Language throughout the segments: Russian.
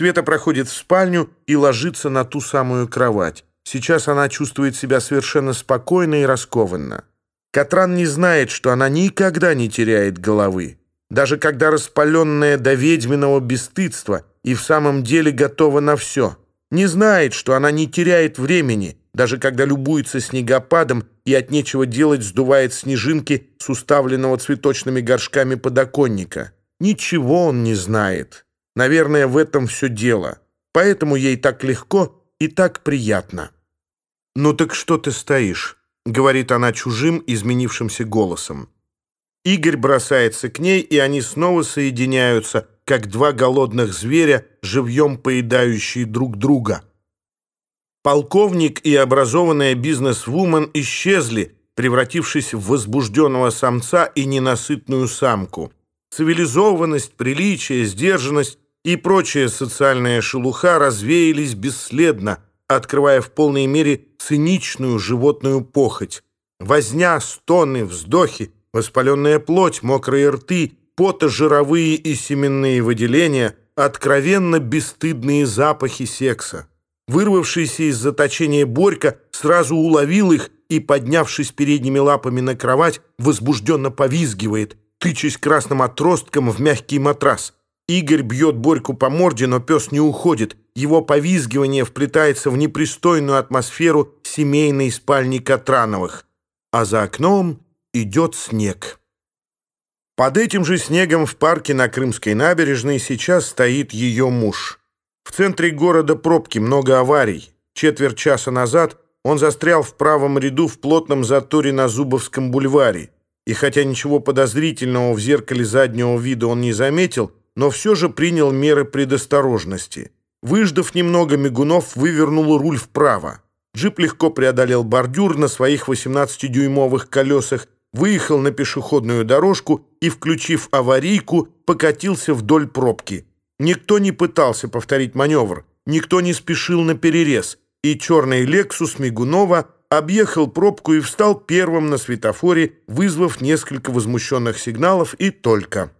Света проходит в спальню и ложится на ту самую кровать. Сейчас она чувствует себя совершенно спокойно и раскованно. Катран не знает, что она никогда не теряет головы. Даже когда распаленная до ведьминого бесстыдства и в самом деле готова на все. Не знает, что она не теряет времени, даже когда любуется снегопадом и от нечего делать сдувает снежинки с уставленного цветочными горшками подоконника. Ничего он не знает. Наверное, в этом все дело. Поэтому ей так легко и так приятно. «Ну так что ты стоишь?» — говорит она чужим, изменившимся голосом. Игорь бросается к ней, и они снова соединяются, как два голодных зверя, живьем поедающие друг друга. Полковник и образованная бизнес-вумен исчезли, превратившись в возбужденного самца и ненасытную самку цивилизованность, приличие, сдержанность и прочая социальная шелуха развеялись бесследно, открывая в полной мере циничную животную похоть. Возня, стоны, вздохи, воспаленная плоть, мокрые рты, потожировые и семенные выделения, откровенно бесстыдные запахи секса. Вырвавшийся из заточения Борька сразу уловил их и, поднявшись передними лапами на кровать, возбужденно повизгивает, тычась красным отростком в мягкий матрас. Игорь бьет Борьку по морде, но пес не уходит. Его повизгивание вплетается в непристойную атмосферу семейной спальни Катрановых. А за окном идет снег. Под этим же снегом в парке на Крымской набережной сейчас стоит ее муж. В центре города пробки, много аварий. Четверть часа назад он застрял в правом ряду в плотном заторе на Зубовском бульваре. И хотя ничего подозрительного в зеркале заднего вида он не заметил, но все же принял меры предосторожности. Выждав немного, Мигунов вывернул руль вправо. Джип легко преодолел бордюр на своих 18-дюймовых колесах, выехал на пешеходную дорожку и, включив аварийку, покатился вдоль пробки. Никто не пытался повторить маневр, никто не спешил на перерез, и черный «Лексус» Мигунова объехал пробку и встал первым на светофоре, вызвав несколько возмущенных сигналов и только.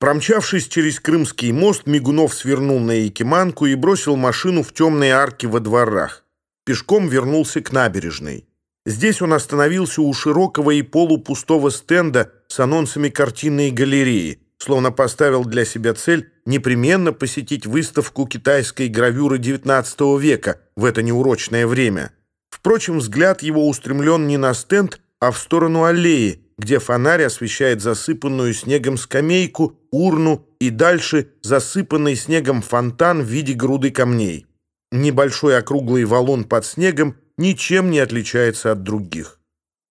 Промчавшись через Крымский мост, Мигунов свернул на Якиманку и бросил машину в темные арки во дворах. Пешком вернулся к набережной. Здесь он остановился у широкого и полупустого стенда с анонсами картинной галереи, словно поставил для себя цель непременно посетить выставку китайской гравюры XIX века в это неурочное время – Впрочем, взгляд его устремлен не на стенд, а в сторону аллеи, где фонарь освещает засыпанную снегом скамейку, урну и дальше засыпанный снегом фонтан в виде груды камней. Небольшой округлый валун под снегом ничем не отличается от других.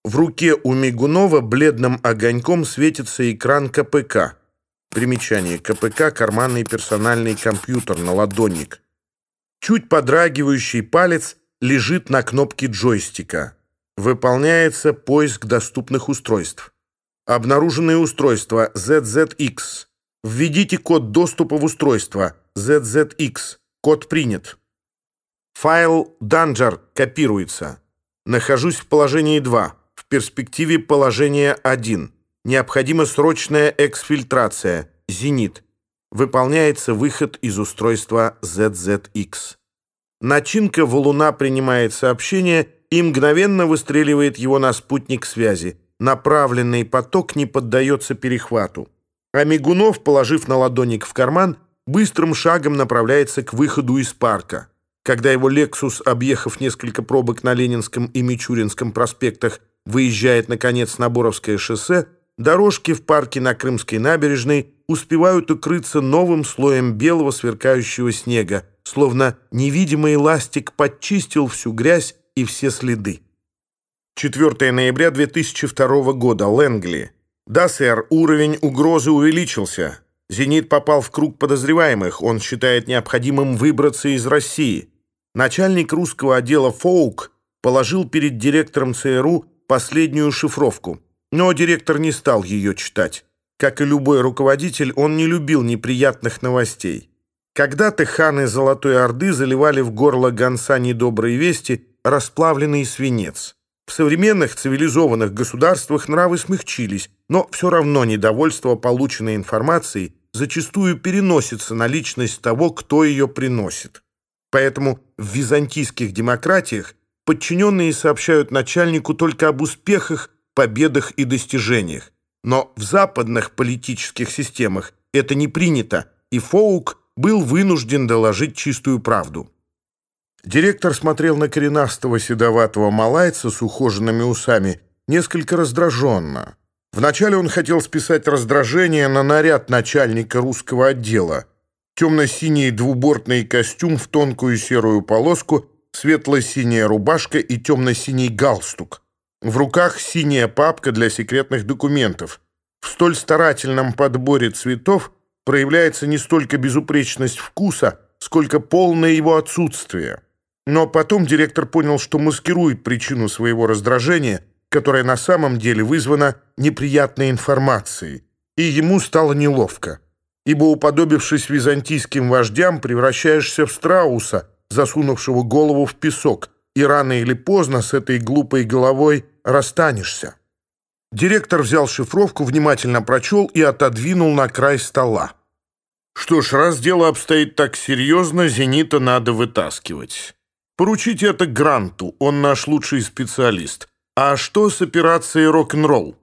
В руке у Мигунова бледным огоньком светится экран КПК. Примечание. КПК – карманный персональный компьютер, на наладонник. Чуть подрагивающий палец – лежит на кнопке джойстика. Выполняется поиск доступных устройств. Обнаруженные устройства ZZX. Введите код доступа в устройство ZZX. Код принят. Файл Danger копируется. Нахожусь в положении 2, в перспективе положение 1. Необходима срочная эксфильтрация. Зенит. Выполняется выход из устройства ZZX. Начинка валуна принимает сообщение и мгновенно выстреливает его на спутник связи. Направленный поток не поддается перехвату. А Мигунов, положив на ладоник в карман, быстрым шагом направляется к выходу из парка. Когда его «Лексус», объехав несколько пробок на Ленинском и Мичуринском проспектах, выезжает, наконец, на Боровское шоссе, дорожки в парке на Крымской набережной успевают укрыться новым слоем белого сверкающего снега, словно невидимый ластик подчистил всю грязь и все следы. 4 ноября 2002 года. Лэнгли. Да, сэр, уровень угрозы увеличился. «Зенит» попал в круг подозреваемых. Он считает необходимым выбраться из России. Начальник русского отдела «Фоук» положил перед директором ЦРУ последнюю шифровку. Но директор не стал ее читать. Как и любой руководитель, он не любил неприятных новостей. Когда Тыханы Золотой Орды заливали в горло гонца недобрые вести, расплавленный свинец. В современных цивилизованных государствах нравы смягчились, но все равно недовольство полученной информацией зачастую переносится на личность того, кто ее приносит. Поэтому в византийских демократиях подчиненные сообщают начальнику только об успехах, победах и достижениях. Но в западных политических системах это не принято, и Фоук – был вынужден доложить чистую правду. Директор смотрел на коренастого седоватого малайца с ухоженными усами несколько раздраженно. Вначале он хотел списать раздражение на наряд начальника русского отдела. Темно-синий двубортный костюм в тонкую серую полоску, светло-синяя рубашка и темно-синий галстук. В руках синяя папка для секретных документов. В столь старательном подборе цветов проявляется не столько безупречность вкуса, сколько полное его отсутствие. Но потом директор понял, что маскирует причину своего раздражения, которая на самом деле вызвана неприятной информацией, и ему стало неловко. Ибо, уподобившись византийским вождям, превращаешься в страуса, засунувшего голову в песок, и рано или поздно с этой глупой головой расстанешься. Директор взял шифровку, внимательно прочел и отодвинул на край стола. «Что ж, раз дело обстоит так серьезно, «Зенита» надо вытаскивать. Поручите это Гранту, он наш лучший специалист. А что с операцией «Рок-н-ролл»?»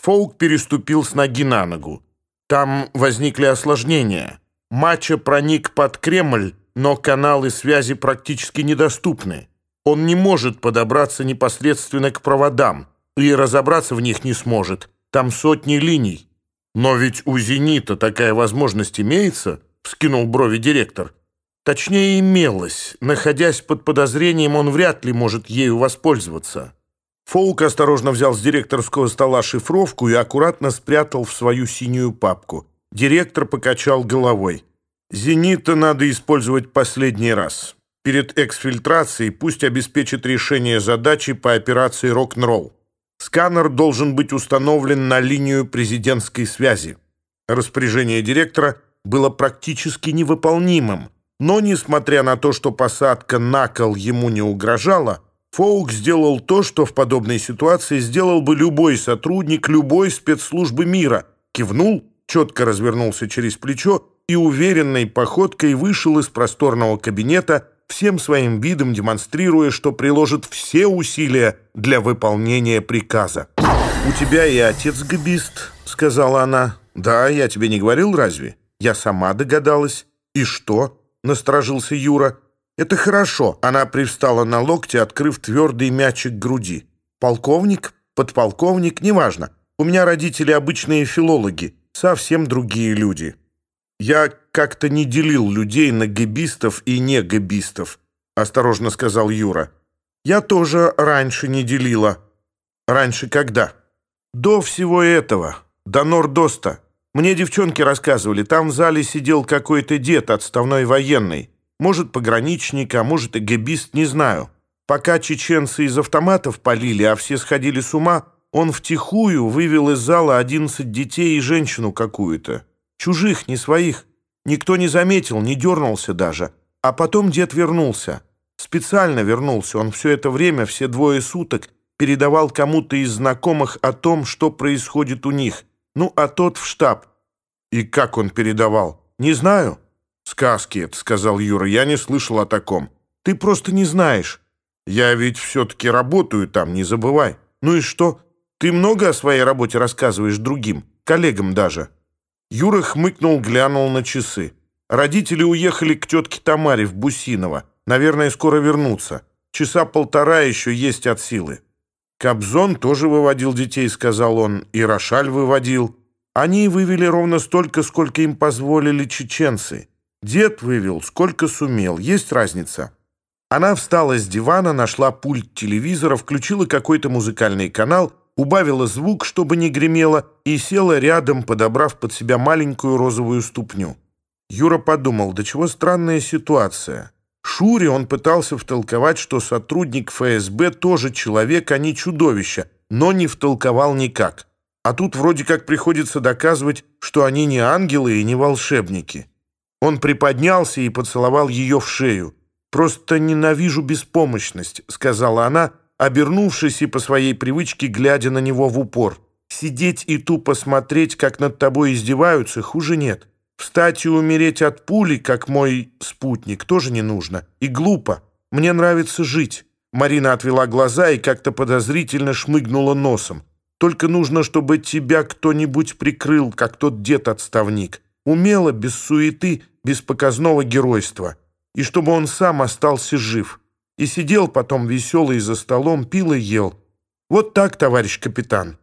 Фолк переступил с ноги на ногу. Там возникли осложнения. Мача проник под Кремль, но каналы связи практически недоступны. Он не может подобраться непосредственно к проводам – и разобраться в них не сможет. Там сотни линий. Но ведь у «Зенита» такая возможность имеется, вскинул брови директор. Точнее, имелась. Находясь под подозрением, он вряд ли может ею воспользоваться. Фолк осторожно взял с директорского стола шифровку и аккуратно спрятал в свою синюю папку. Директор покачал головой. «Зенита надо использовать последний раз. Перед эксфильтрацией пусть обеспечит решение задачи по операции «Рок-н-ролл». Сканер должен быть установлен на линию президентской связи. Распоряжение директора было практически невыполнимым. Но, несмотря на то, что посадка на кол ему не угрожала, Фоук сделал то, что в подобной ситуации сделал бы любой сотрудник любой спецслужбы мира. Кивнул, четко развернулся через плечо и уверенной походкой вышел из просторного кабинета, всем своим видом демонстрируя, что приложит все усилия для выполнения приказа. «У тебя и отец габист», — сказала она. «Да, я тебе не говорил, разве? Я сама догадалась». «И что?» — насторожился Юра. «Это хорошо». Она привстала на локте, открыв твердый мячик груди. «Полковник? Подполковник? Неважно. У меня родители обычные филологи, совсем другие люди». Я как-то не делил людей на габистов и не габистов», — осторожно сказал Юра. «Я тоже раньше не делила». «Раньше когда?» «До всего этого. До Нордоста». Мне девчонки рассказывали, там в зале сидел какой-то дед, отставной военный. Может, пограничник, а может, и габист, не знаю. Пока чеченцы из автоматов полили, а все сходили с ума, он втихую вывел из зала одиннадцать детей и женщину какую-то. Чужих, не своих. Никто не заметил, не дернулся даже. А потом дед вернулся. Специально вернулся. Он все это время, все двое суток, передавал кому-то из знакомых о том, что происходит у них – ну, а тот в штаб. И как он передавал? Не знаю. Сказки это, сказал Юра. Я не слышал о таком. Ты просто не знаешь. Я ведь все-таки работаю там, не забывай. Ну и что? Ты много о своей работе рассказываешь другим, Юрах мыкнул, глянул на часы. Родители уехали к тетке Тамаре в Бусиново. Наверное, скоро вернутся. Часа полтора еще есть от силы. Кобзон тоже выводил детей, сказал он, и Рошаль выводил. Они вывели ровно столько, сколько им позволили чеченцы. Дед вывел, сколько сумел. Есть разница. Она встала с дивана, нашла пульт телевизора, включила какой-то музыкальный канал Убавила звук, чтобы не гремело, и села рядом, подобрав под себя маленькую розовую ступню. Юра подумал, до чего странная ситуация. Шуре он пытался втолковать, что сотрудник ФСБ тоже человек, а не чудовище, но не втолковал никак. А тут вроде как приходится доказывать, что они не ангелы и не волшебники. Он приподнялся и поцеловал ее в шею. «Просто ненавижу беспомощность», — сказала она, обернувшись и по своей привычке, глядя на него в упор. Сидеть и тупо смотреть, как над тобой издеваются, хуже нет. Встать и умереть от пули, как мой спутник, тоже не нужно. И глупо. Мне нравится жить. Марина отвела глаза и как-то подозрительно шмыгнула носом. Только нужно, чтобы тебя кто-нибудь прикрыл, как тот дед-отставник. Умело, без суеты, без показного геройства. И чтобы он сам остался жив. И сидел потом веселый за столом, пил и ел. Вот так, товарищ капитан».